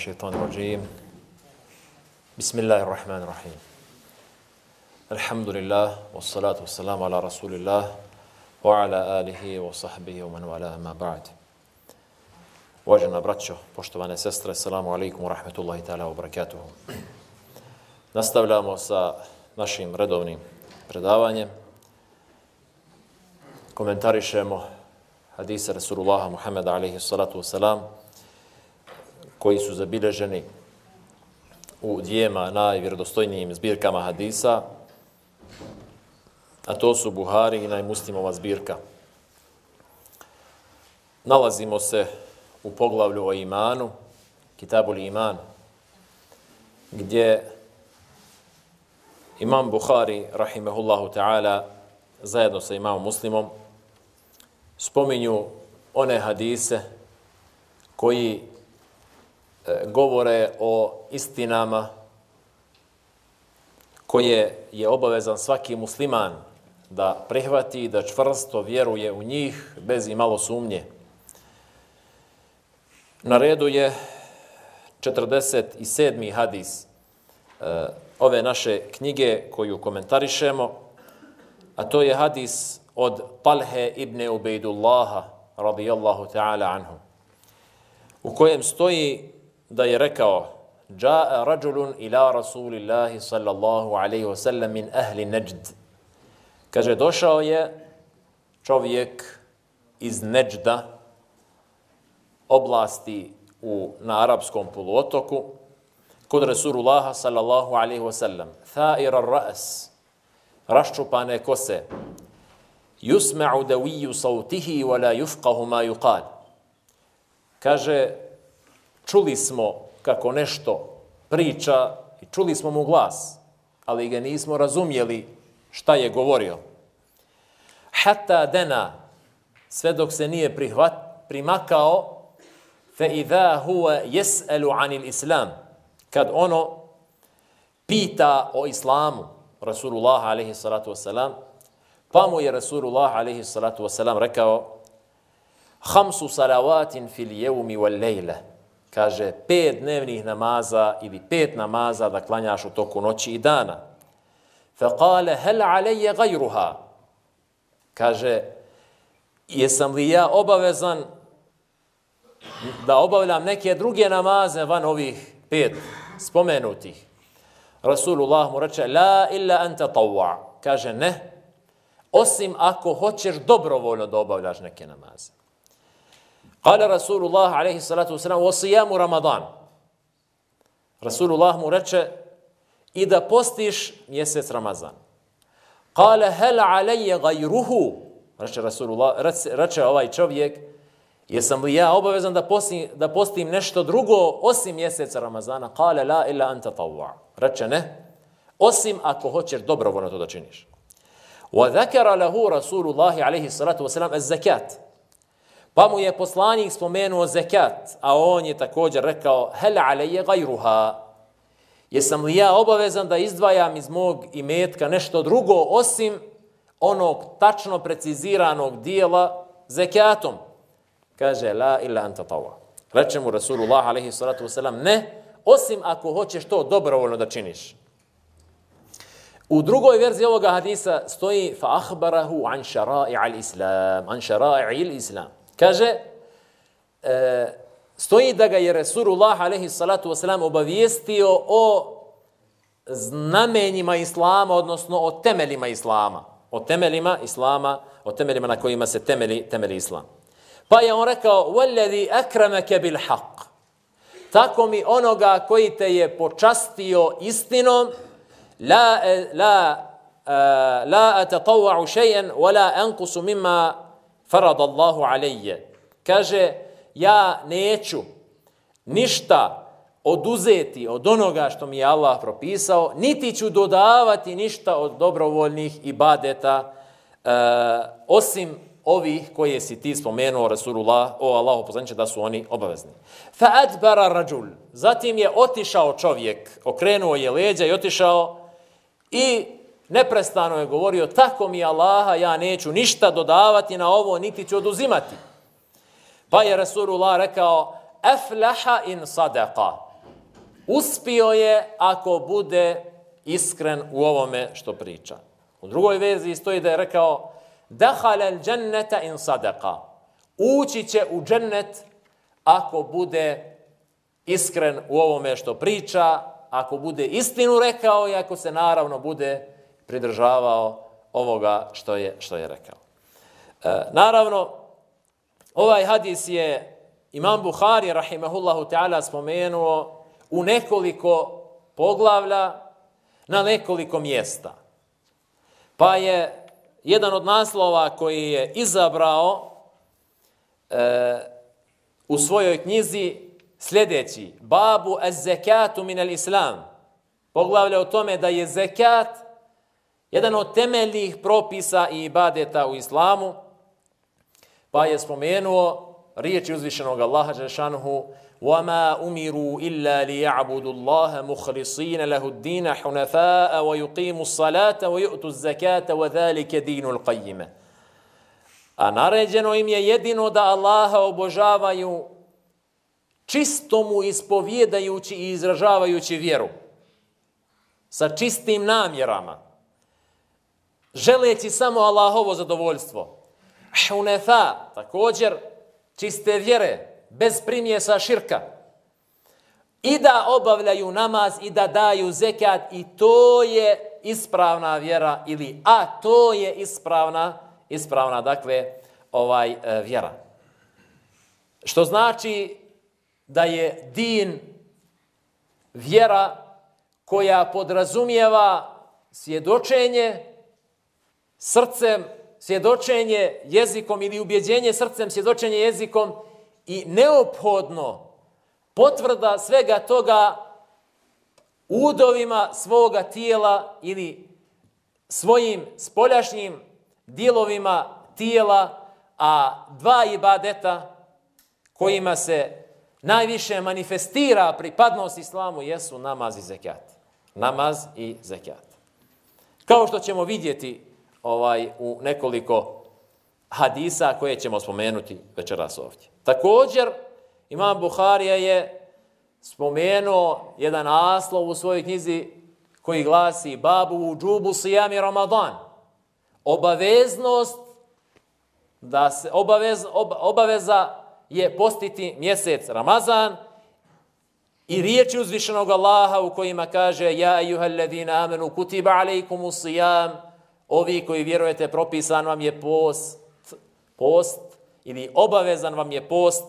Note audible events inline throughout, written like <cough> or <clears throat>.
أعوذ بالله من الشيطان الرجيم بسم الله الرحمن الرحيم الحمد لله والصلاة والسلام على رسول الله وعلى آله وصحبه ومن والاه ما بعد Uvažena braćo, poštovane sestre, salamu alaikum wa rahmetullahi ta'ala wa barakatuhu. Nastavljamo sa našim redovnim predavanjem. Komentarišemo hadise Rasulullaha Muhammeda alaihi salatu wasalam koji su zabilježeni u dvijema najvjerodostojnijim zbirkama hadisa, a to su Buhari i najmuslimova zbirka. Nalazimo se u poglavlju o imanu, Kitabul Iman, gdje imam Buhari, rahimehullahu ta'ala, zajedno sa imamom muslimom, spominju one hadise koji govore o istinama koje je obavezan svaki musliman da prihvati, da čvrsto vjeruje u njih bez i malo sumnje. Na redu je 47. hadis e, ove naše knjige koju komentarišemo, a to je hadis od Talhe ibn Ubejdullaha radijallahu ta'ala anhu, u kojem stoji da je rekao Ja'a rajulun ila rasulillahi sallallahu alaihi wa sallam min ahli Najd. Kaže, došao je čovjek iz Neđda, oblasti u, na arapskom poluotoku, kod Rasulullaha sallallahu alaihi wa sallam, tha'ira ras, raščupane kose, yusma'u dawiju sautihi wa la yufqahu ma yuqal. Kaže, čuli smo kako nešto priča i čuli smo mu glas, ali ga nismo razumjeli šta je govorio. Hatta dena, sve dok se nije prihvat, primakao, fe idha huwa yes'alu anil islam, kad ono pita o islamu, Rasulullah alaihi salatu wasalam, pa mu je Rasulullah alaihi salatu wasalam rekao, Hamsu salavatin fil jevmi wal kaže pet dnevnih namaza ili pet namaza da klanjaš u toku noći i dana. Fa kale, hel alejje gajruha, kaže, jesam li ja obavezan da obavljam neke druge namaze van ovih pet spomenutih. Rasulullah mu reče, la illa anta tawwa. Kaže, ne, osim ako hoćeš dobrovoljno da obavljaš neke namaze. قال رسول الله عليه الصلاة والسلام وصيام رمضان. رسول الله مرتش إذا بوستيش ميسيس رمضان قال هل علي غيره رتش رسول الله رتش الله أواي تشوفيك يسم يا أبا بزن دا بوستيم نشتو درugo أسم ميسيس رمضان قال لا إلا أن تطوع رتش نه أسم أكو هوتشر دبر ونتو دا وذكر له رسول الله عليه الصلاة والسلام الزكاة Pa mu je poslanik spomenuo zakat, a on je također rekao hel alaje gajruha. Jesam li ja obavezan da izdvajam iz mog imetka nešto drugo osim onog tačno preciziranog dijela zakatom? kaže la illa anta tawa. Reče mu Rasulullah alaihi salatu ne, osim ako hoćeš to dobrovoljno da činiš. U drugoj verziji ovoga hadisa stoji fa ahbarahu an šara'i al islam, an šara'i al islam. Kaže, e, stoji da ga je Rasulullah alaihi salatu wasalam obavijestio o znamenjima islama, odnosno o temeljima islama. O temeljima islama, o temeljima na kojima se temeli, temeli islam. Pa je on rekao, وَالَّذِي أَكْرَمَكَ بِالْحَقِّ Tako mi onoga koji te je počastio istinom, la, la, la atatawa'u še'en, wala ankusu mimma farad Allahu alejje. Kaže, ja neću ništa oduzeti od onoga što mi je Allah propisao, niti ću dodavati ništa od dobrovoljnih ibadeta, uh, osim ovih koje si ti spomenuo Rasulullah, o Allahu poslaniče, da su oni obavezni. Fa adbara rajul. Zatim je otišao čovjek, okrenuo je leđa i otišao i neprestano je govorio, tako mi Allaha, ja neću ništa dodavati na ovo, niti ću oduzimati. Pa je Rasulullah rekao, aflaha in sadaqa. Uspio je ako bude iskren u ovome što priča. U drugoj verziji stoji da je rekao Dahala al dženneta in sadaqa. Ući će u džennet ako bude iskren u ovome što priča, ako bude istinu rekao i ako se naravno bude pridržavao ovoga što je, što je rekao. E, naravno, ovaj hadis je Imam Buhari, rahimahullahu ta'ala, spomenuo u nekoliko poglavlja na nekoliko mjesta. Pa je jedan od naslova koji je izabrao e, u svojoj knjizi sljedeći. Babu az zekatu min al islam. Poglavlja o tome da je zekat jedan od temeljnih propisa i ibadeta u islamu. Pa je spomenuo riječi uzvišenog Allaha Žešanuhu وما امروا الا ليعبدوا الله مخلصين له الدين حنفاء ويقيموا الصلاه ويؤتوا الزكاه وذلك دين القيم a naređeno im je jedino da Allaha obožavaju čisto mu ispovjedajući i izražavajući vjeru sa čistim namjerama želeći samo Allahovo zadovoljstvo hunefa također čiste vjere bez primjesa širka. I da obavljaju namaz i da daju zekat i to je ispravna vjera ili a to je ispravna ispravna dakle ovaj e, vjera. Što znači da je din vjera koja podrazumijeva svjedočenje srcem, svjedočenje jezikom ili ubjeđenje srcem, svjedočenje jezikom i neophodno potvrda svega toga udovima svoga tijela ili svojim spoljašnjim dijelovima tijela, a dva ibadeta kojima se najviše manifestira pripadnost islamu jesu namaz i zekat. Namaz i zekat. Kao što ćemo vidjeti ovaj u nekoliko hadisa koje ćemo spomenuti večeras ovdje. Također, Imam Buharija je spomenuo jedan naslov u svojoj knjizi koji glasi Babu u džubu sijami Ramadan. Obaveznost da se obavez, ob, obaveza je postiti mjesec Ramazan i riječi uzvišenog Allaha u kojima kaže Ja ejuhal ladina amenu kutiba alejkumu sijam ovi koji vjerujete propisan vam je post post ili obavezan vam je post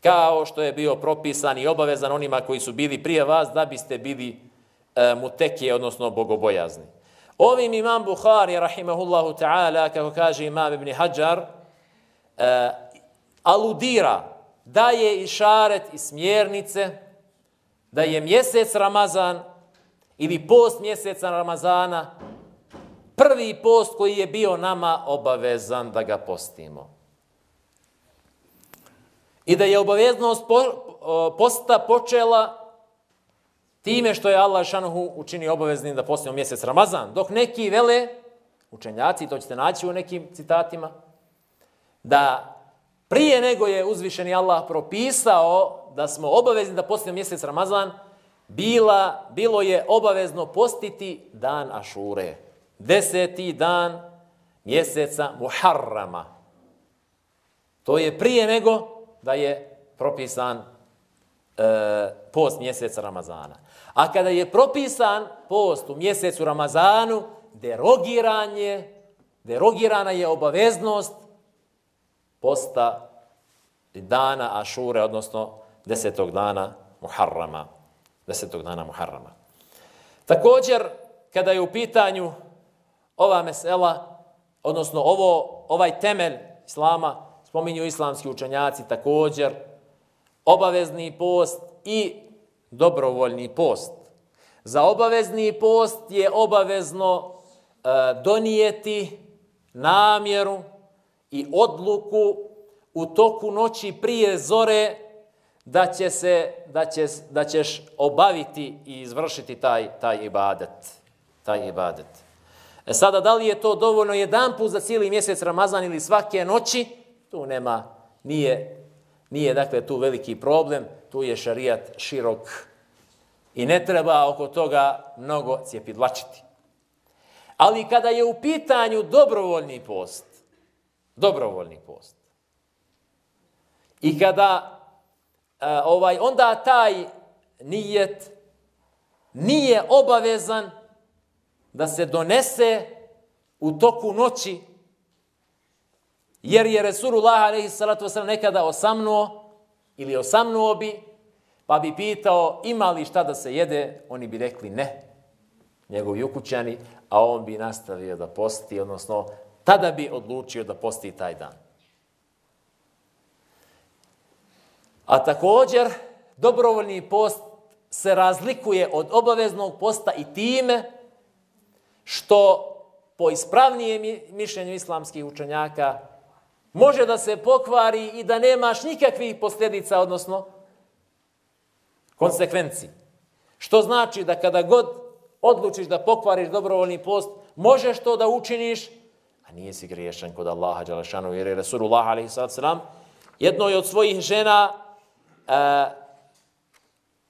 kao što je bio propisan i obavezan onima koji su bili prije vas da biste bili e, mutekije, odnosno bogobojazni. Ovim imam Buhari, rahimahullahu ta'ala, kako kaže imam ibn Hajar, e, aludira, daje i šaret i smjernice, da je mjesec Ramazan ili post mjeseca Ramazana prvi post koji je bio nama obavezan da ga postimo. I da je obaveznost posta počela time što je Allah šanuhu učinio obaveznim da postimo mjesec Ramazan. Dok neki vele, učenjaci, to ćete naći u nekim citatima, da prije nego je uzvišeni Allah propisao da smo obavezni da postimo mjesec Ramazan, bila, bilo je obavezno postiti dan Ašure deseti dan mjeseca Muharrama. To je prije nego da je propisan e, post mjeseca Ramazana. A kada je propisan post u mjesecu Ramazanu, derogiranje, derogirana je obaveznost posta dana Ašure, odnosno desetog dana Muharrama. Desetog dana Muharrama. Također, kada je u pitanju ova mesela, odnosno ovo, ovaj temelj islama, spominju islamski učenjaci također, obavezni post i dobrovoljni post. Za obavezni post je obavezno e, donijeti namjeru i odluku u toku noći prije zore da će se da će da ćeš obaviti i izvršiti taj taj ibadet taj ibadet E sada, da li je to dovoljno jedan put za cijeli mjesec Ramazan ili svake noći? Tu nema, nije Nije dakle tu veliki problem, tu je šarijat širok i ne treba oko toga mnogo cijepidlačiti. Ali kada je u pitanju dobrovoljni post, dobrovoljni post, i kada a, ovaj onda taj nijet nije obavezan da se donese u toku noći, jer je Resulullah alaihi salatu nekada osamnuo ili osamnuo bi, pa bi pitao ima li šta da se jede, oni bi rekli ne, njegovi ukućani, a on bi nastavio da posti, odnosno tada bi odlučio da posti taj dan. A također, dobrovoljni post se razlikuje od obaveznog posta i time što po ispravnijem mišljenju islamskih učenjaka može da se pokvari i da nemaš nikakvih posljedica, odnosno konsekvenci. Što znači da kada god odlučiš da pokvariš dobrovoljni post, možeš to da učiniš, a nije si griješan kod Allaha Đalešanu, jer je Resulullah a.s. jednoj od svojih žena, a,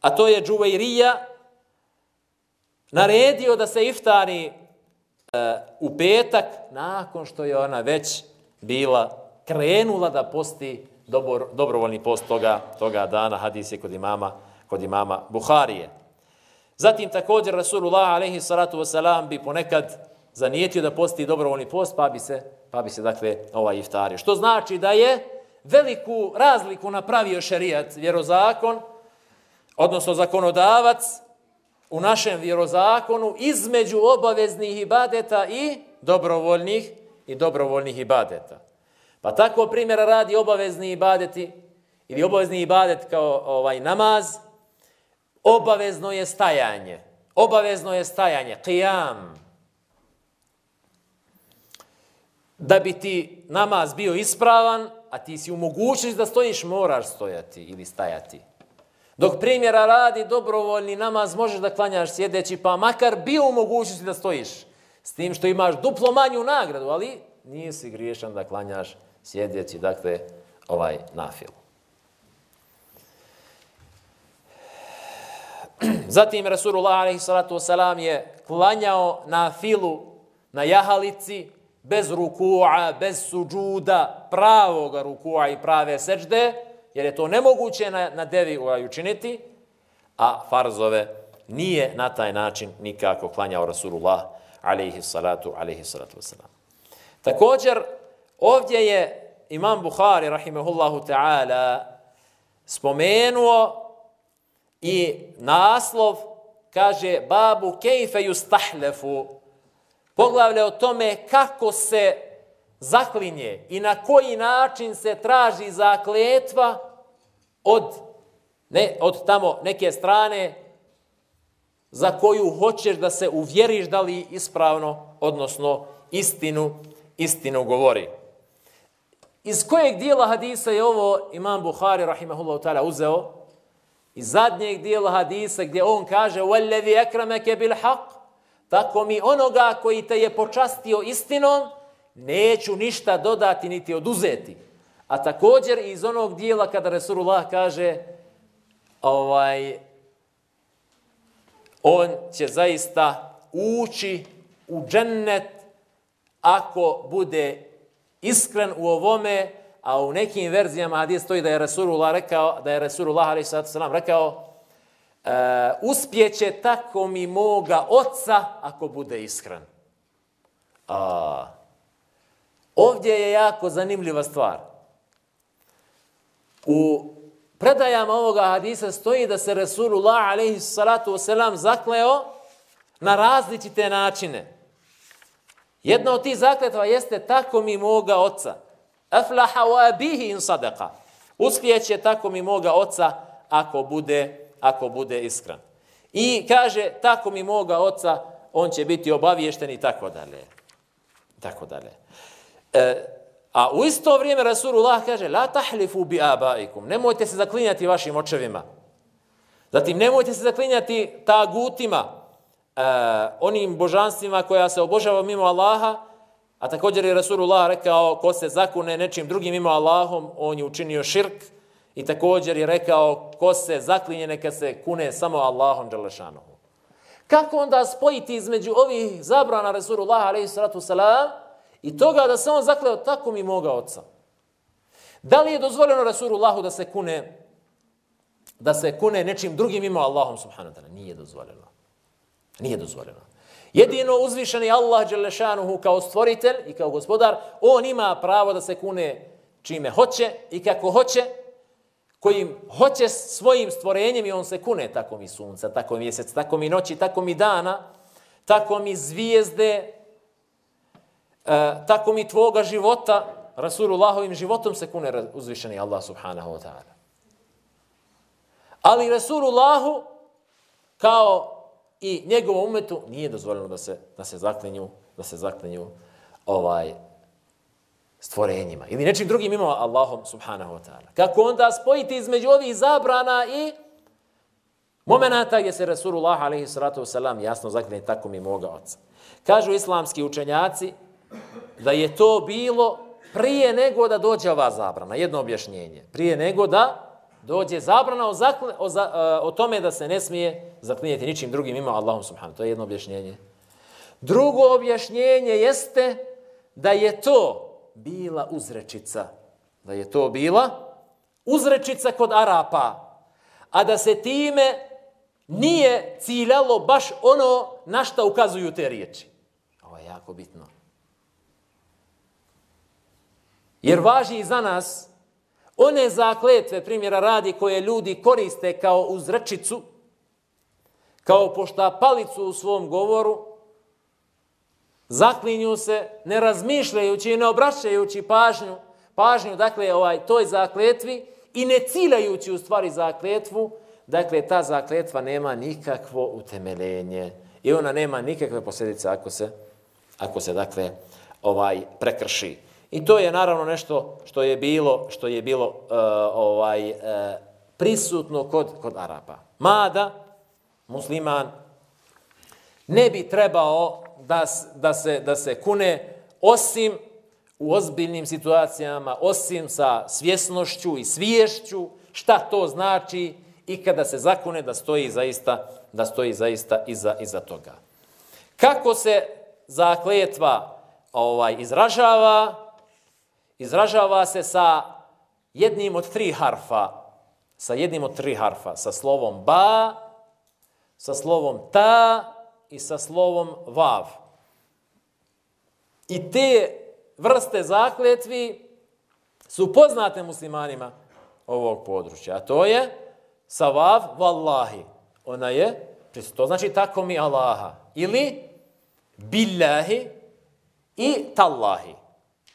a to je Džuvairija, naredio da se iftari u petak, nakon što je ona već bila krenula da posti dobro, dobrovoljni post toga, toga dana, hadis je kod imama, kod imama Buharije. Zatim također Rasulullah alaihi salatu wasalam bi ponekad zanijetio da posti dobrovoljni post, pa bi se, pa bi se dakle ovaj iftario. Što znači da je veliku razliku napravio šerijat, vjerozakon, odnosno zakonodavac u našem vjerozakonu između obaveznih ibadeta i dobrovoljnih i dobrovoljnih ibadeta. Pa tako primjera radi obavezni ibadeti ili obavezni ibadet kao ovaj namaz, obavezno je stajanje. Obavezno je stajanje, qiyam. Da bi ti namaz bio ispravan, a ti si u mogućnosti da stojiš, moraš stojati ili stajati. Dok primjera radi dobrovoljni namaz, možeš da klanjaš sjedeći, pa makar bio u mogućnosti da stojiš. S tim što imaš duplo manju nagradu, ali nije si griješan da klanjaš sjedeći, dakle, ovaj nafil. Zatim Rasulullah wasalam je klanjao na filu, na jahalici, bez rukua, bez suđuda, pravog rukua i prave seđde, jer je to nemoguće na, na devi učiniti, a farzove nije na taj način nikako klanjao Rasulullah alaihi salatu, alaihi salatu wasalam. Također, ovdje je imam Bukhari, rahimahullahu ta'ala, spomenuo i naslov kaže babu kejfe justahlefu poglavlje o tome kako se zaklinje i na koji način se traži zakletva od, ne, od tamo neke strane za koju hoćeš da se uvjeriš da li ispravno, odnosno istinu, istinu govori. Iz kojeg dijela hadisa je ovo imam Buhari, rahimahullahu ta'ala, uzeo? Iz zadnjeg dijela hadisa gdje on kaže وَالَّذِي أَكْرَمَكَ بِالْحَقِّ Tako mi onoga koji te je počastio istinom, neću ništa dodati niti oduzeti. A također iz onog dijela kada Resulullah kaže ovaj, on će zaista ući u džennet ako bude iskren u ovome, a u nekim verzijama hadis stoji da je Resulullah rekao, da je Resulullah sallam rekao e, uspjeće tako mi moga oca ako bude iskren. A, ovdje je jako zanimljiva stvar. U predajama ovoga hadisa stoji da se Resulullah alejhi salatu wasalam zakleo na različite načine. Jedna od tih zakletva jeste tako mi moga oca. Aflaha wa bihi in sadaqa. Uspjeće tako mi moga oca ako bude, ako bude iskren. I kaže, tako mi moga oca, on će biti obaviješten i tako dalje. Tako dalje. E, a u isto vrijeme Rasulullah kaže, la tahlifu bi abaikum. Nemojte se zaklinjati vašim očevima. Zatim, nemojte se zaklinjati tagutima, e, onim božanstvima koja se obožava mimo Allaha, A također je Rasulullah rekao, ko se zakune nečim drugim ima Allahom, on je učinio širk I također je rekao, ko se zaklinje, neka se kune samo Allahom Đalešanohu. Kako onda spojiti između ovih zabrana Resulullah alaihi salatu salam i toga da se on zakleo tako mi moga oca? Da li je dozvoljeno Resulullahu da se kune da se kune nečim drugim ima Allahom subhanahu wa ta'ala? Nije dozvoljeno. Nije dozvoljeno. Jedino uzvišeni Allah Đelešanuhu kao stvoritelj i kao gospodar, on ima pravo da se kune čime hoće i kako hoće, kojim hoće svojim stvorenjem i on se kune tako mi sunca, tako mi mjesec, tako mi noći, tako mi dana, tako mi zvijezde, tako mi tvoga života, Rasulullahovim životom se kune uzvišeni Allah subhanahu wa ta'ala. Ali Rasulullahu kao i njegovom umetu nije dozvoljeno da se, da se zaklinju, da se zaklinju ovaj, stvorenjima. Ili nečim drugim imamo Allahom subhanahu wa ta'ala. Kako onda spojiti između ovih zabrana i momenata gdje se Rasulullah alaihi salatu wasalam jasno zaklinje tako mi moga oca. Kažu islamski učenjaci da je to bilo prije nego da dođe ova zabrana. Jedno objašnjenje. Prije nego da dođe zabrana o, zakl, o, za, o tome da se ne smije zaklinjeti ničim drugim ima Allahom subhanahu. To je jedno objašnjenje. Drugo objašnjenje jeste da je to bila uzrečica. Da je to bila uzrečica kod Arapa. A da se time nije ciljalo baš ono na šta ukazuju te riječi. Ovo je jako bitno. Jer važi i za nas one zakletve, primjera radi, koje ljudi koriste kao uzrečicu, kao pošta palicu u svom govoru, zaklinju se ne razmišljajući i ne obraćajući pažnju, pažnju, dakle, ovaj, toj zakletvi i ne ciljajući u stvari zakletvu, dakle, ta zakletva nema nikakvo utemeljenje i ona nema nikakve posljedice ako se, ako se, dakle, ovaj prekrši. I to je naravno nešto što je bilo što je bilo uh, ovaj uh, prisutno kod kod Arapa. Mada musliman ne bi trebao da, da, se, da se kune osim u ozbiljnim situacijama, osim sa svjesnošću i sviješću šta to znači i kada se zakune da stoji zaista da stoji zaista iza, iza toga. Kako se zakletva ovaj izražava, izražava se sa jednim od tri harfa, sa jednim od tri harfa, sa slovom ba, sa slovom ta i sa slovom vav. I te vrste zakletvi su poznate muslimanima ovog područja. A to je sa vav vallahi. Ona je, to znači tako mi Allaha. Ili billahi i tallahi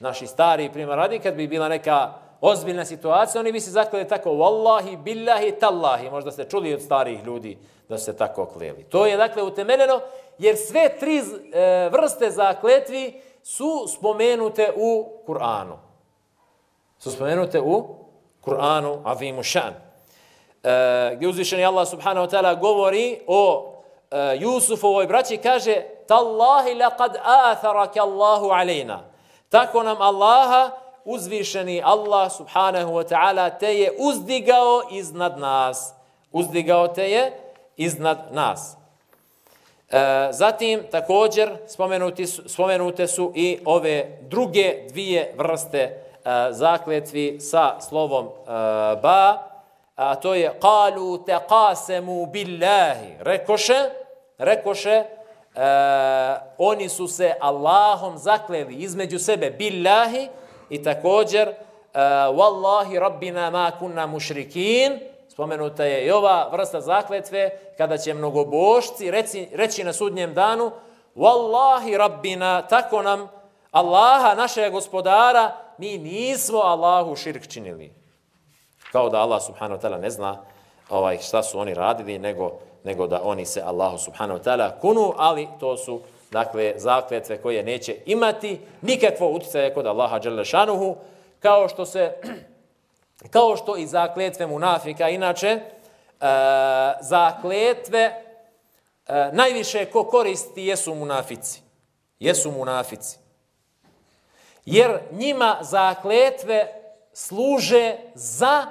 naši stari primjer radi, kad bi bila neka ozbiljna situacija, oni bi se zakleli tako, wallahi, billahi, tallahi. Možda ste čuli od starih ljudi da se tako kleli. To je dakle utemeljeno, jer sve tri e, vrste zakletvi su spomenute u Kur'anu. Su spomenute u Kur'anu, avimu šan. E, gdje uzvišeni Allah subhanahu wa ta'ala govori o e, Jusufovoj braći, kaže, tallahi laqad atharaka Allahu alejna. Tako nam Allaha uzvišeni Allah subhanahu wa ta'ala te je uzdigao iznad nas. Uzdigao te je iznad nas. E, zatim također spomenuti su, spomenute su i ove druge dvije vrste e, zakletvi sa slovom e, ba, a to je qalu taqasemu billahi. Rekoše, rekoše, e, oni su se Allahom zakleli između sebe billahi i također e, wallahi rabbina ma kunna mušrikin. Spomenuta je i ova vrsta zakletve kada će mnogobošci reći, reći na sudnjem danu wallahi rabbina tako nam Allaha našeg gospodara mi nismo Allahu širk činili. Kao da Allah subhanahu wa ta'ala ne zna ovaj, šta su oni radili nego nego da oni se Allahu subhanahu wa ta'ala kunu, ali to su dakle zakletve koje neće imati nikakvo utjecaje kod Allaha dželle šanuhu, kao što se <clears throat> kao što i zakletve munafika inače e, zakletve e, najviše ko koristi jesu munafici. Jesu munafici. Jer njima zakletve služe za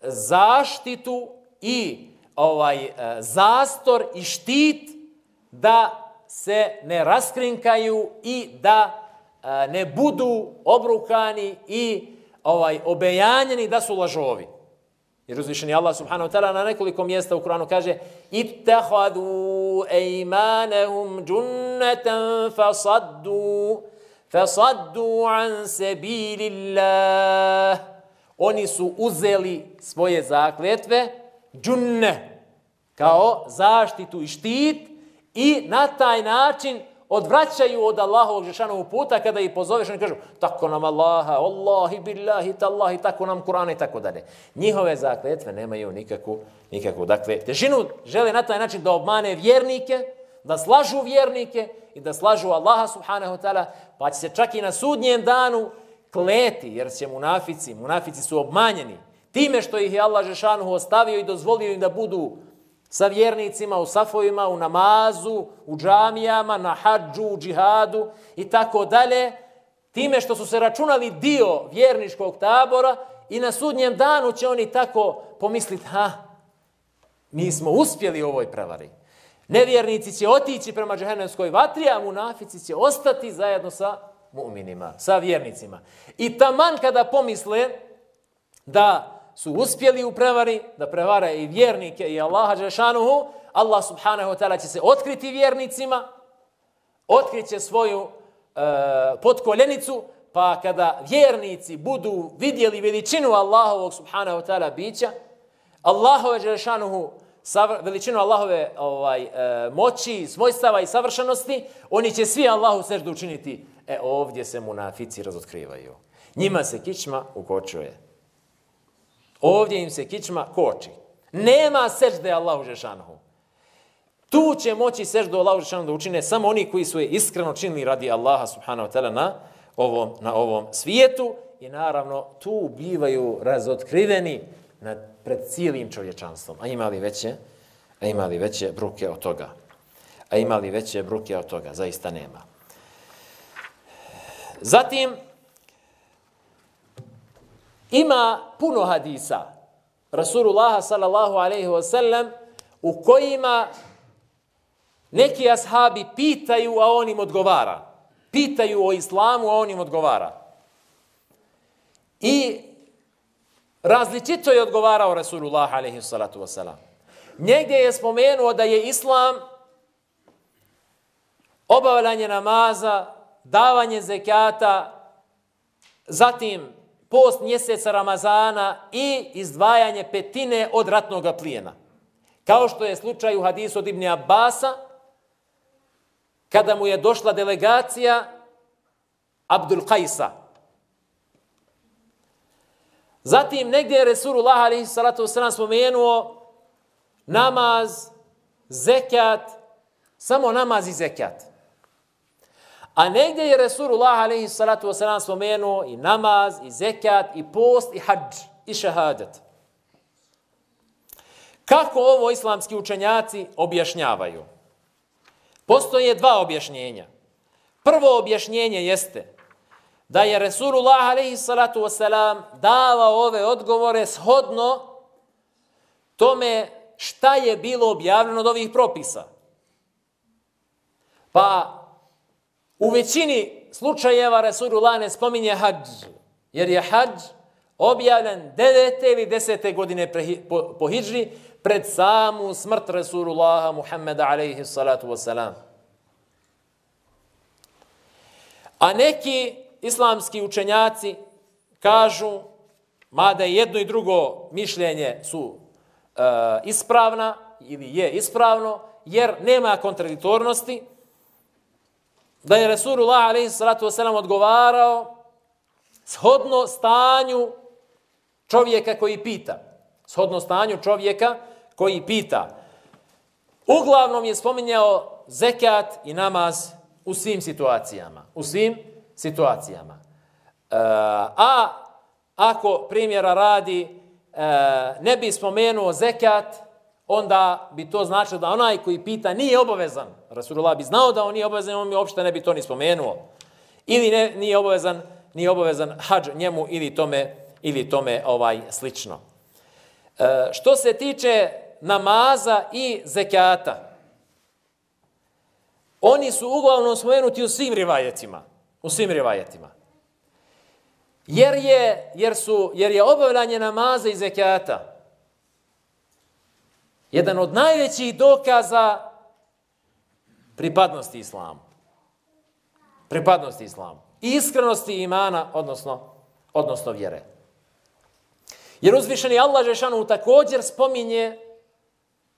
zaštitu i ovaj e, zastor i štit da se ne raskrinkaju i da e, ne budu obrukani i ovaj obejanjeni da su lažovi. Jer uzvišeni Allah subhanahu wa ta'ala na nekoliko mjesta u Kur'anu kaže Ittahadu ejmanehum džunnetan fasaddu fasaddu an sebilillah Oni su uzeli svoje zakletve džunne kao zaštitu i štit i na taj način odvraćaju od Allahovog žešanog puta kada ih pozoveš, oni kažu tako nam Allaha, Allahi billahi, tallahi, tako nam Kur'an i tako dalje. Njihove zakletve nemaju nikakvu, nikakvu. Dakle, težinu žele na taj način da obmane vjernike, da slažu vjernike i da slažu Allaha subhanahu ta'ala, pa će se čak i na sudnjem danu kleti, jer će munafici, munafici su obmanjeni, time što ih je Allah Žešanu ostavio i dozvolio im da budu sa vjernicima u safovima, u namazu, u džamijama, na hađu, u džihadu i tako dalje, time što su se računali dio vjerničkog tabora i na sudnjem danu će oni tako pomisliti, ha, mi smo uspjeli u ovoj prevari. Nevjernici će otići prema džehennemskoj vatri, a munafici će ostati zajedno sa mu'minima, sa vjernicima. I taman kada pomisle da su uspjeli u prevari, da prevara i vjernike i Allaha Đešanuhu, Allah subhanahu wa ta'ala će se otkriti vjernicima, otkriće svoju e, potkoljenicu, pa kada vjernici budu vidjeli veličinu Allahovog subhanahu wa ta'ala bića, Allahove Đešanuhu, veličinu Allahove ovaj, e, moći, svojstava i savršenosti, oni će svi Allahu seždu učiniti. E ovdje se munafici razotkrivaju. Njima se kičma ukočuje. Ovdje im se kičma koči. Nema sežde Allahu Žešanohu. Tu će moći seždu Allahu Žešanohu da učine samo oni koji su je iskreno činili radi Allaha subhanahu wa ta'ala na ovom, na ovom svijetu. I naravno tu bivaju razotkriveni nad, pred cijelim čovječanstvom. A imali veće, a imali veće bruke od toga. A imali veće bruke od toga. Zaista nema. Zatim, Ima puno hadisa Rasulullah sallallahu alaihi wa sallam u kojima neki ashabi pitaju, a on im odgovara. Pitaju o islamu, a on im odgovara. I različito je odgovarao Rasulullah alaihi salatu wa sallam. Njegdje je spomenuo da je islam obavljanje namaza, davanje zekata, zatim post mjeseca Ramazana i izdvajanje petine od ratnog plijena. Kao što je slučaj u hadisu od Ibn Abasa, kada mu je došla delegacija Abdul Qajsa. Zatim negdje je Resulullah alaihi salatu wasalam spomenuo namaz, zekat, samo namaz i zekat. A negdje je Resulullah alaihi salatu wasalam spomenuo i namaz, i zekat, i post, i hađ, i šehadet. Kako ovo islamski učenjaci objašnjavaju? Postoje dva objašnjenja. Prvo objašnjenje jeste da je Resulullah alaihi salatu wasalam davao ove odgovore shodno tome šta je bilo objavljeno od ovih propisa. Pa U većini slučajeva Resulullah ne spominje hađ, jer je hađ objavljen 9. ili 10. godine po, po pred samu smrt Resulullaha Muhammeda alaihi salatu wasalam. A neki islamski učenjaci kažu, mada jedno i drugo mišljenje su uh, ispravna ili je ispravno, jer nema kontradiktornosti, da je Resulullah wasalam odgovarao shodno stanju čovjeka koji pita. Shodno stanju čovjeka koji pita. Uglavnom je spominjao zekat i namaz u svim situacijama. U svim situacijama. E, a ako primjera radi e, ne bi spomenuo zekat, onda bi to značilo da onaj koji pita nije obavezan. Rasulullah bi znao da on nije obavezan, on mi uopšte ne bi to ni spomenuo. Ili ne, nije obavezan, nije obavezan hađ njemu ili tome, ili tome ovaj slično. E, što se tiče namaza i zekata, oni su uglavnom spomenuti u svim rivajetima. U svim rivajetima. Jer je, jer su, jer je obavljanje namaza i zekata jedan od najvećih dokaza pripadnosti islamu. Pripadnosti islamu. I iskrenosti imana, odnosno, odnosno vjere. Jer uzvišeni Allah Žešanu također spominje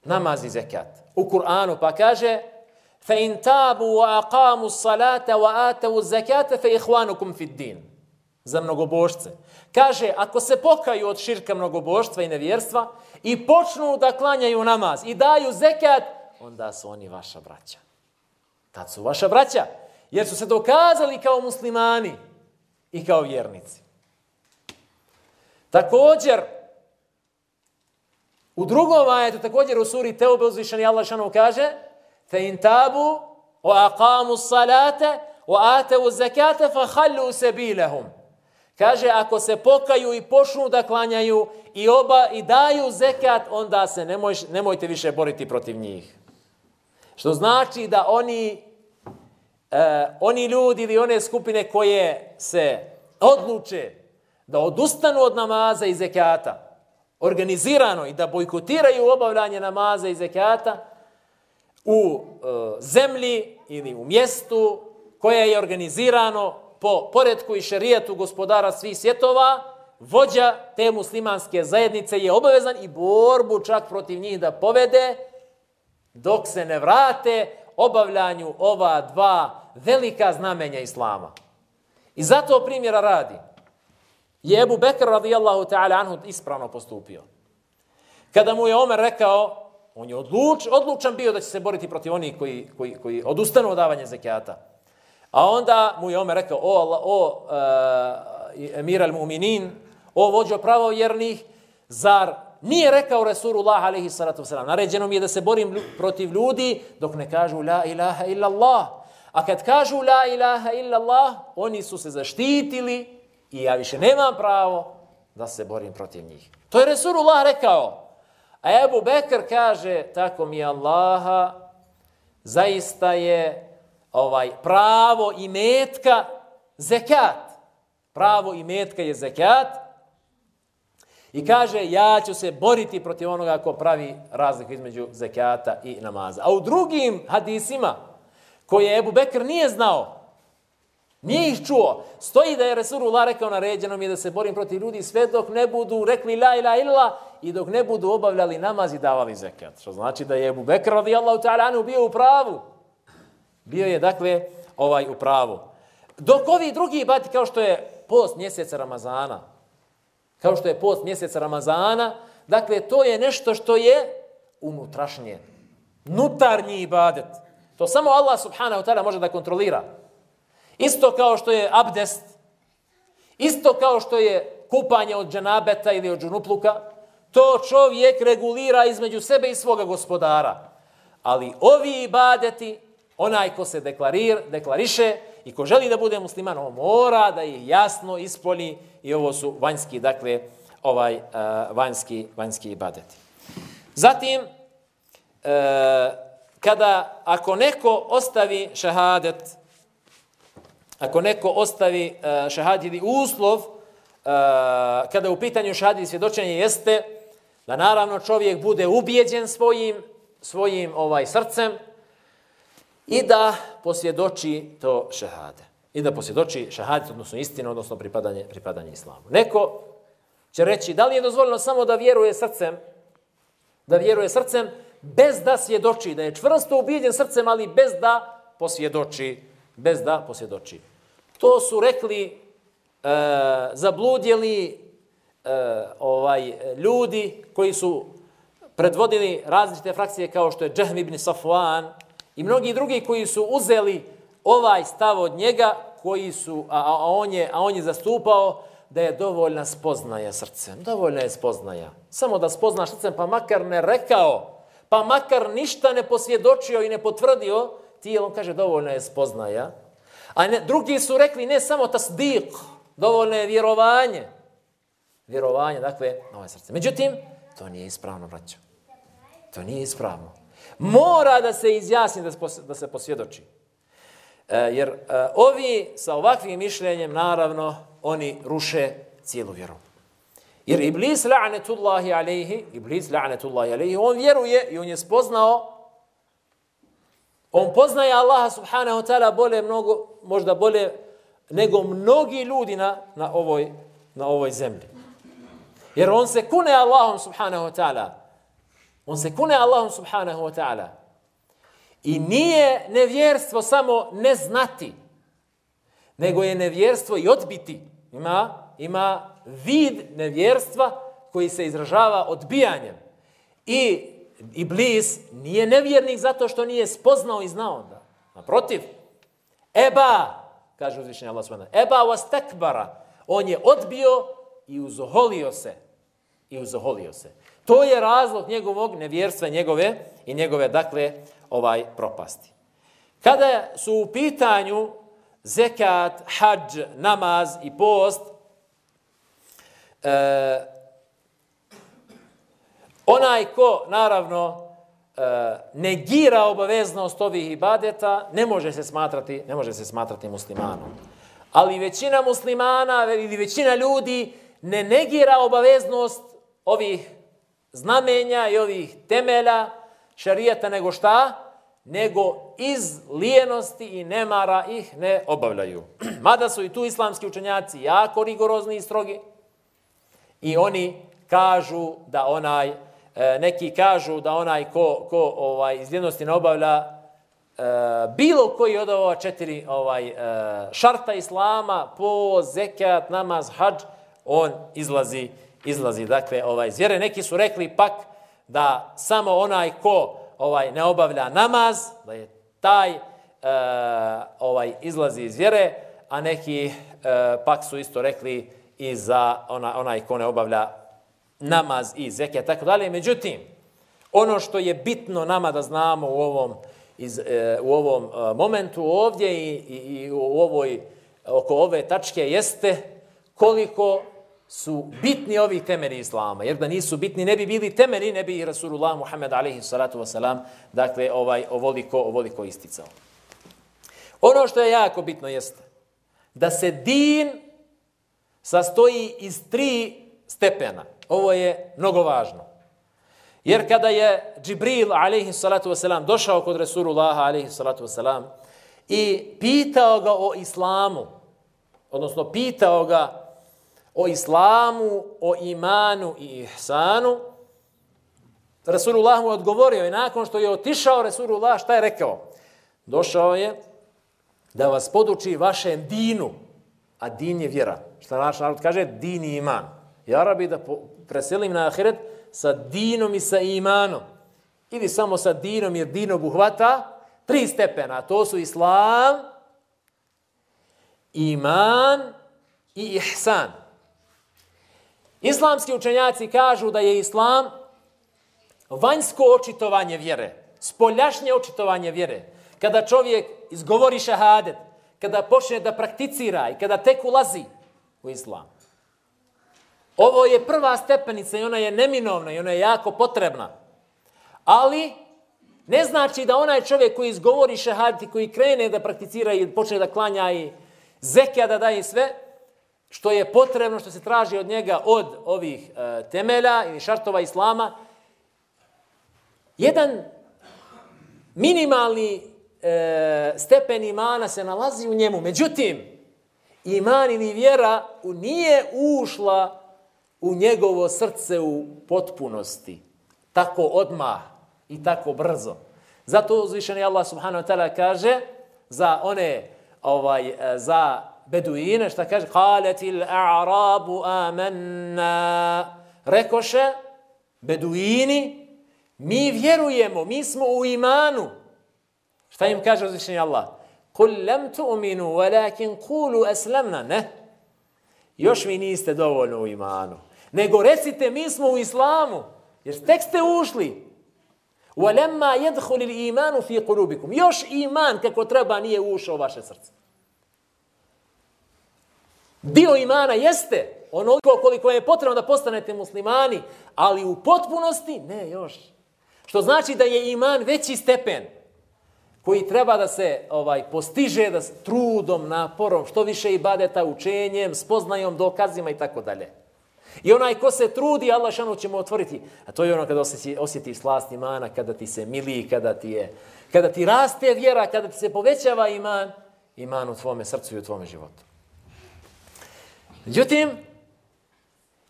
namaz i zekat. U Kur'anu pa kaže فَإِنْ تَابُوا وَأَقَامُوا الصَّلَاةَ وَآتَوُوا الزَّكَاةَ فَإِخْوَانُكُمْ فِي الدِّينِ Za mnogobožce. Kaže, ako se pokaju od širka mnogoboštva i nevjerstva i počnu da klanjaju namaz i daju zekat, onda su oni vaša braća. Tad su vaša braća, jer su se dokazali kao muslimani i kao vjernici. Također, u drugom ajetu, također u suri Teube uzvišeni Allah šanom kaže Fe in tabu, wa aqamu salate, wa ateu zekate, fa hallu sebilehum. Kaže, ako se pokaju i počnu da klanjaju i oba i daju zekat, onda se nemoj, nemojte više boriti protiv njih. Što znači da oni, e, oni ljudi ili one skupine koje se odluče da odustanu od namaza i zekata, organizirano i da bojkotiraju obavljanje namaza i zekata u e, zemlji ili u mjestu koje je organizirano po poredku i šerijetu gospodara svih svjetova, vođa te muslimanske zajednice je obavezan i borbu čak protiv njih da povede dok se ne vrate obavljanju ova dva velika znamenja Islama. I zato primjera radi je Ebu Bekr radijallahu ta'ala anhu ispravno postupio. Kada mu je Omer rekao, on je odluč, odlučan bio da će se boriti protiv onih koji, koji, koji odustanu od davanja zekijata. A onda mu je Omer rekao, o, Allah, o uh, emir al-mu'minin, o vođo pravovjernih, zar nije rekao Resulullah alaihi salatu wasalam, naređeno mi je da se borim protiv ljudi dok ne kažu la ilaha illa Allah. A kad kažu la ilaha illa Allah, oni su se zaštitili i ja više nemam pravo da se borim protiv njih. To je Resulullah rekao. A Ebu Bekr kaže, tako mi Allaha, zaista je ovaj pravo i metka zekat. Pravo i metka je zekat. I kaže, ja ću se boriti protiv onoga ko pravi razliku između zekata i namaza. A u drugim hadisima, koje Ebu Bekr nije znao, nije ih čuo, stoji da je Resulullah rekao naređeno mi da se borim protiv ljudi sve dok ne budu rekli la ila illa i dok ne budu obavljali namaz i davali zekat. Što znači da je Ebu Bekr radijallahu ta'ala bio u pravu. Bio je, dakle, ovaj u pravu. Dok ovi drugi ibati, kao što je post mjeseca Ramazana, kao što je post mjeseca Ramazana, dakle, to je nešto što je unutrašnje. Nutarnji ibadet. To samo Allah subhanahu ta'ala može da kontrolira. Isto kao što je abdest, isto kao što je kupanje od džanabeta ili od džunupluka, to čovjek regulira između sebe i svoga gospodara. Ali ovi ibadeti, Onaj ko se deklarir, deklariše i ko želi da bude musliman, on mora da je jasno ispolji i ovo su vanjski, dakle, ovaj uh, vanjski, vanjski ibadeti. Zatim, uh, kada, ako neko ostavi šahadet, ako neko ostavi uh, ili uslov, kada u pitanju šahadet svjedočenje jeste da naravno čovjek bude ubijeđen svojim, svojim ovaj srcem, i da posvjedoči to šehade. I da posvjedoči šehadet, odnosno istinu, odnosno pripadanje, pripadanje islamu. Neko će reći, da li je dozvoljeno samo da vjeruje srcem, da vjeruje srcem, bez da svjedoči, da je čvrsto ubijeđen srcem, ali bez da posvjedoči, bez da posvjedoči. To su rekli e, zabludjeli e, ovaj ljudi koji su predvodili različite frakcije kao što je Džahm ibn Safwan, I mnogi drugi koji su uzeli ovaj stav od njega, koji su, a, a, on, je, a on je zastupao da je dovoljna spoznaja srcem. Dovoljna je spoznaja. Samo da spoznaš srcem, pa makar ne rekao, pa makar ništa ne posvjedočio i ne potvrdio, ti on kaže dovoljna je spoznaja. A ne, drugi su rekli ne samo tasdik, dovoljno je vjerovanje. Vjerovanje, dakle, na ovaj srce. Međutim, To nije ispravno, braćo. To nije ispravno. Mora da se izjasni, da se, posvjedoči. E, jer e, ovi sa ovakvim mišljenjem, naravno, oni ruše cijelu vjeru. Jer Iblis, la'anetullahi alaihi, Iblis, la'anetullahi alaihi, on vjeruje i on je spoznao On poznaje Allaha subhanahu wa ta'ala bolje mnogo, možda bolje nego mnogi ljudi na, na, ovoj, na ovoj zemlji. Jer on se kune Allahom subhanahu wa ta'ala. On se kune Allahom subhanahu wa ta'ala. I nije nevjerstvo samo ne znati, nego je nevjerstvo i odbiti. Ima, ima vid nevjerstva koji se izražava odbijanjem. I Iblis nije nevjernik zato što nije spoznao i znao da. Naprotiv, Eba, kaže uzvišenje Allah subhanahu Eba was tekbara. On je odbio i uzoholio se. I uzoholio se. To je razlog njegovog nevjerstva njegove i njegove, dakle, ovaj propasti. Kada su u pitanju zekat, hađ, namaz i post, e, Onaj ko, naravno, e, negira obaveznost ovih ibadeta, ne može se smatrati, ne može se smatrati muslimanom. Ali većina muslimana ili većina ljudi ne negira obaveznost ovih znamenja i ovih temelja šarijeta nego šta? Nego iz lijenosti i nemara ih ne obavljaju. <clears throat> Mada su i tu islamski učenjaci jako rigorozni i strogi i oni kažu da onaj E, neki kažu da onaj ko, ko ovaj, iz ljenosti ne obavlja e, bilo koji od ova četiri ovaj, e, šarta islama, po zekat, namaz, hađ, on izlazi, izlazi dakle, ovaj, iz. Neki su rekli pak da samo onaj ko ovaj ne obavlja namaz, da je taj e, ovaj izlazi iz vjere, a neki e, pak su isto rekli i za ona, onaj ko ne obavlja namaz i zeke, tako dalje. Međutim, ono što je bitno nama da znamo u ovom, iz, e, u ovom e, momentu ovdje i, i, i u ovoj, oko ove tačke jeste koliko su bitni ovi temeri Islama. Jer da nisu bitni, ne bi bili temeri, ne bi ih Rasulullah Muhammed alaihi salatu wasalam, dakle, ovaj, ovoliko, ovoliko isticao. Ono što je jako bitno jeste da se din sastoji iz tri stepena. Ovo je mnogo važno. Jer kada je Džibril, alaihi salatu wasalam, došao kod Resulullaha, alaihi salatu wasalam, i pitao ga o islamu, odnosno pitao ga o islamu, o imanu i ihsanu, Resulullah mu odgovorio i nakon što je otišao Resulullah, šta je rekao? Došao je da vas poduči vašem dinu, a din je vjera. Šta naš narod kaže? Din i iman. Ja rabi da preselim na ahiret sa dinom i sa imanom. Ili samo sa dinom jer din obuhvata tri stepena. To su islam, iman i ihsan. Islamski učenjaci kažu da je islam vanjsko očitovanje vjere, spoljašnje očitovanje vjere. Kada čovjek izgovori šahadet, kada počne da prakticira i kada tek ulazi u islam. Ovo je prva stepenica i ona je neminovna i ona je jako potrebna. Ali ne znači da onaj čovjek koji izgovori šehaditi, koji krene da prakticira i počne da klanja i zekija da daje sve, što je potrebno, što se traži od njega od ovih e, temelja ili šartova islama, jedan minimalni e, stepen imana se nalazi u njemu. Međutim, iman ili vjera nije ušla u njegovo srce u potpunosti. Tako odmah i tako brzo. Zato uzvišeni Allah subhanahu wa ta'ala kaže za one ovaj za beduine šta kaže qalatil a'rabu amanna rekoše beduini mi vjerujemo mi smo u imanu šta im kaže uzvišeni Allah kul lam tu'minu walakin qulu aslamna ne još mi niste dovoljno u imanu nego recite mi smo u islamu, jer tek ste ušli. وَلَمَّا يَدْخُلِ الْإِيمَانُ فِي قُلُوبِكُمْ Još iman kako treba nije ušao u vaše srce. Dio imana jeste onoliko koliko je potrebno da postanete muslimani, ali u potpunosti ne još. Što znači da je iman veći stepen koji treba da se ovaj postiže da trudom, naporom, što više i badeta učenjem, spoznajom, dokazima i tako dalje. I onaj ko se trudi, Allah šanu će mu otvoriti. A to je ono kada osjeti, osjeti slast imana, kada ti se mili, kada ti, je, kada ti raste vjera, kada ti se povećava iman, iman u tvome srcu i u tvome životu. Međutim,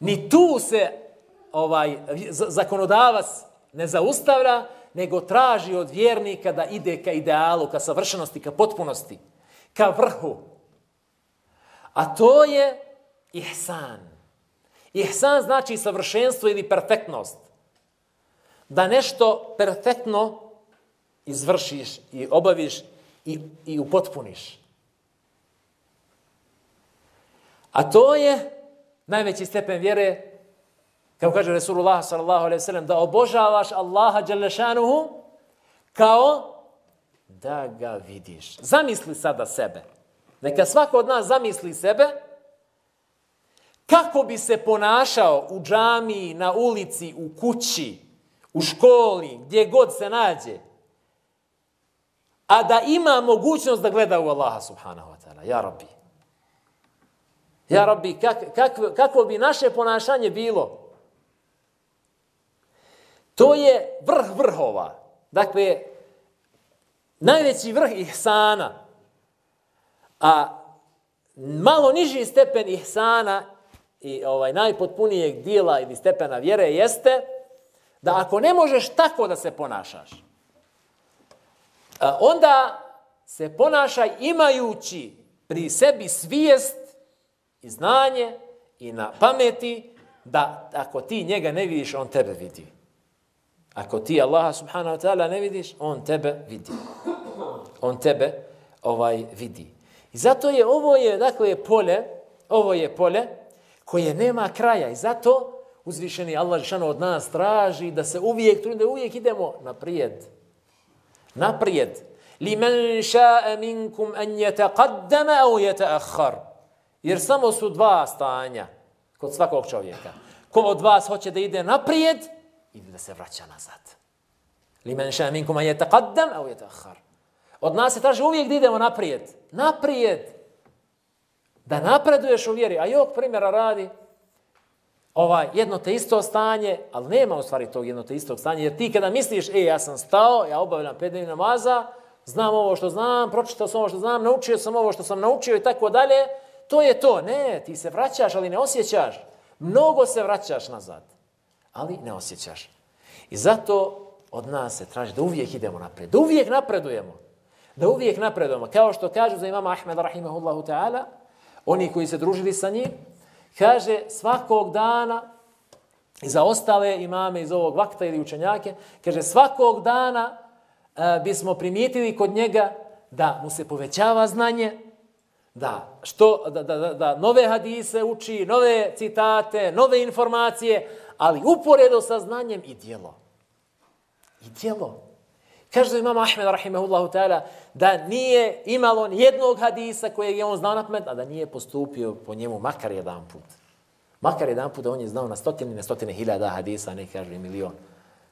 ni tu se ovaj zakonodavac ne zaustavlja, nego traži od vjernika da ide ka idealu, ka savršenosti, ka potpunosti, ka vrhu. A to je ihsan. Ihsan znači savršenstvo ili perfektnost. Da nešto perfektno izvršiš i obaviš i, i upotpuniš. A to je najveći stepen vjere, kao kaže Resulullah sallallahu alaihi sallam, da obožavaš Allaha djelešanuhu kao da ga vidiš. Zamisli sada sebe. Neka svako od nas zamisli sebe kako bi se ponašao u džamiji, na ulici, u kući, u školi, gdje god se nađe, a da ima mogućnost da gleda u Allaha subhanahu wa ta'ala. Ja rabbi. Ja rabbi, kak, kakvo, kakvo bi naše ponašanje bilo? To je vrh vrhova. Dakle, najveći vrh ihsana. A malo niži stepen ihsana i ovaj najpotpunijeg dijela ili stepena vjere jeste da ako ne možeš tako da se ponašaš, onda se ponašaj imajući pri sebi svijest i znanje i na pameti da ako ti njega ne vidiš, on tebe vidi. Ako ti Allaha subhanahu wa ta'ala ne vidiš, on tebe vidi. On tebe ovaj vidi. I zato je ovo je dakle polje, ovo je polje koje nema kraja i zato uzvišeni Allah Žešano od nas traži da se uvijek da uvijek idemo naprijed. Naprijed. Men ša'a minkum an yataqaddama au yata'akhkhar. Jer samo su dva stanja kod svakog čovjeka. Ko od vas hoće da ide naprijed ili da se vraća nazad. Li men ša'a minkum an yataqaddam au yata'akhkhar. Od nas se traži uvijek da idemo naprijed. Naprijed da napreduješ u vjeri. A jok primjera radi ovaj, jedno te isto stanje, ali nema u stvari tog jedno te istog stanja, jer ti kada misliš, e, ja sam stao, ja obavljam pet dnevna namaza, znam ovo što znam, pročitao sam ovo što znam, naučio sam ovo što sam naučio i tako dalje, to je to. Ne, ti se vraćaš, ali ne osjećaš. Mnogo se vraćaš nazad, ali ne osjećaš. I zato od nas se traži da uvijek idemo napred, da uvijek napredujemo. Da uvijek napredujemo. Kao što kažu za imama Ahmeda rahimahullahu ta'ala, oni koji se družili sa njim, kaže svakog dana, i za ostale imame iz ovog vakta ili učenjake, kaže svakog dana a, bismo primijetili kod njega da mu se povećava znanje, da, što, da, da, da, nove hadise uči, nove citate, nove informacije, ali uporedo sa znanjem i dijelo. I dijelo. Kaže imam Ahmed, rahimahullahu ta'ala, da nije imalo jednog hadisa kojeg je on znao na pamet, a da nije postupio po njemu makar jedan put. Makar jedan put da on je znao na stotine, na stotine hiljada hadisa, ne kaže milion.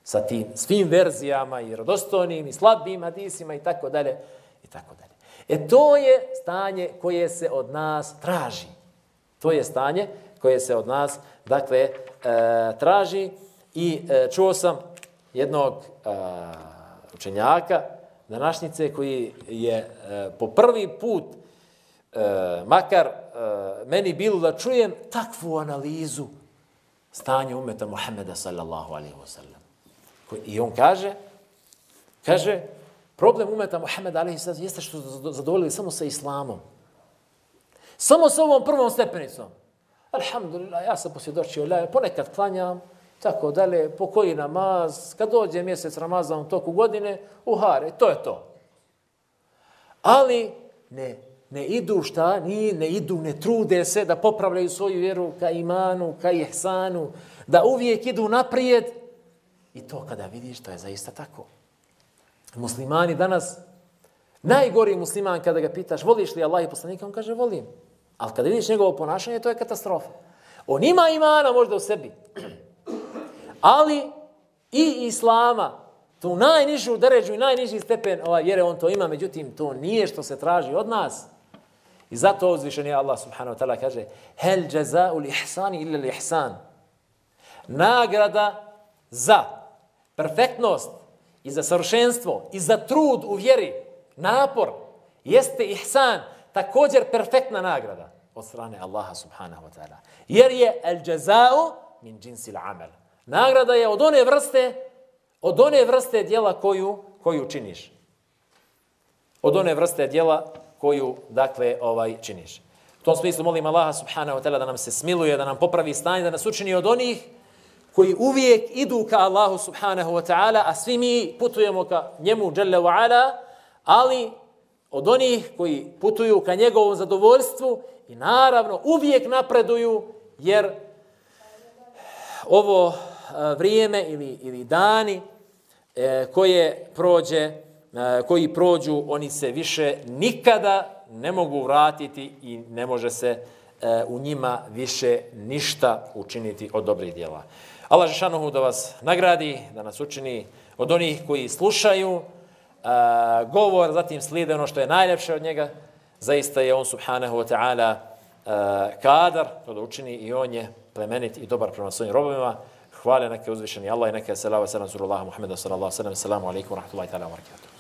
Sa tim svim verzijama i rodostojnim i slabim hadisima i tako dalje. I tako dalje. E to je stanje koje se od nas traži. To je stanje koje se od nas, dakle, e, traži. I e, čuo sam jednog e, učenjaka, današnjice koji je e, po prvi put e, makar e, meni bilo da čujem takvu analizu stanja umeta Muhammeda sallallahu alaihi wa sallam. I on kaže, kaže, problem umeta wa sallam jeste što su zadovoljili samo sa islamom. Samo sa ovom prvom stepenicom. Alhamdulillah, ja sam posvjedočio, ponekad klanjam, tako dalje, po koji namaz, kad dođe mjesec Ramazan u toku godine, uhare, to je to. Ali ne, ne idu šta, ni, ne idu, ne trude se da popravljaju svoju vjeru ka imanu, ka ihsanu, da uvijek idu naprijed. I to kada vidiš, to je zaista tako. Muslimani danas, najgori musliman kada ga pitaš, voliš li Allah i poslanika, on kaže volim. Ali kada vidiš njegovo ponašanje, to je katastrofa. On ima imana možda u sebi. Ali i islama, tu najnižu deređu i najniži stepen ovaj, vjere, on to ima, međutim, to nije što se traži od nas. I zato uzvišen je Allah subhanahu wa ta'ala kaže Hel jaza'u ihsani illa ihsan. Nagrada za perfektnost i za savršenstvo i za trud u vjeri, napor, jeste ihsan, također perfektna nagrada od strane Allaha subhanahu wa ta'ala. Jer je el jaza'u min džinsil amel. Nagrada je od one vrste, od one vrste dijela koju, koju činiš. Od one vrste dijela koju, dakle, ovaj činiš. U tom smislu molim Allaha subhanahu wa ta'ala da nam se smiluje, da nam popravi stanje, da nas učini od onih koji uvijek idu ka Allahu subhanahu wa ta'ala, a svi mi putujemo ka njemu, jalla wa ala, ali od onih koji putuju ka njegovom zadovoljstvu i naravno uvijek napreduju, jer ovo vrijeme ili, ili dani e, koje prođe, e, koji prođu, oni se više nikada ne mogu vratiti i ne može se u njima više ništa učiniti od dobrih djela. Allah Žešanohu da vas nagradi, da nas učini od onih koji slušaju a, govor, zatim slijede ono što je najljepše od njega. Zaista je on subhanahu wa ta'ala kadar to da učini i on je plemenit i dobar prema svojim robovima. Hvala neke uzvišeni Allah i neke salava sallam suru Allah Muhammeda sallallahu sallam. Salamu alaikum wa rahmatullahi ta'ala wa barakatuh.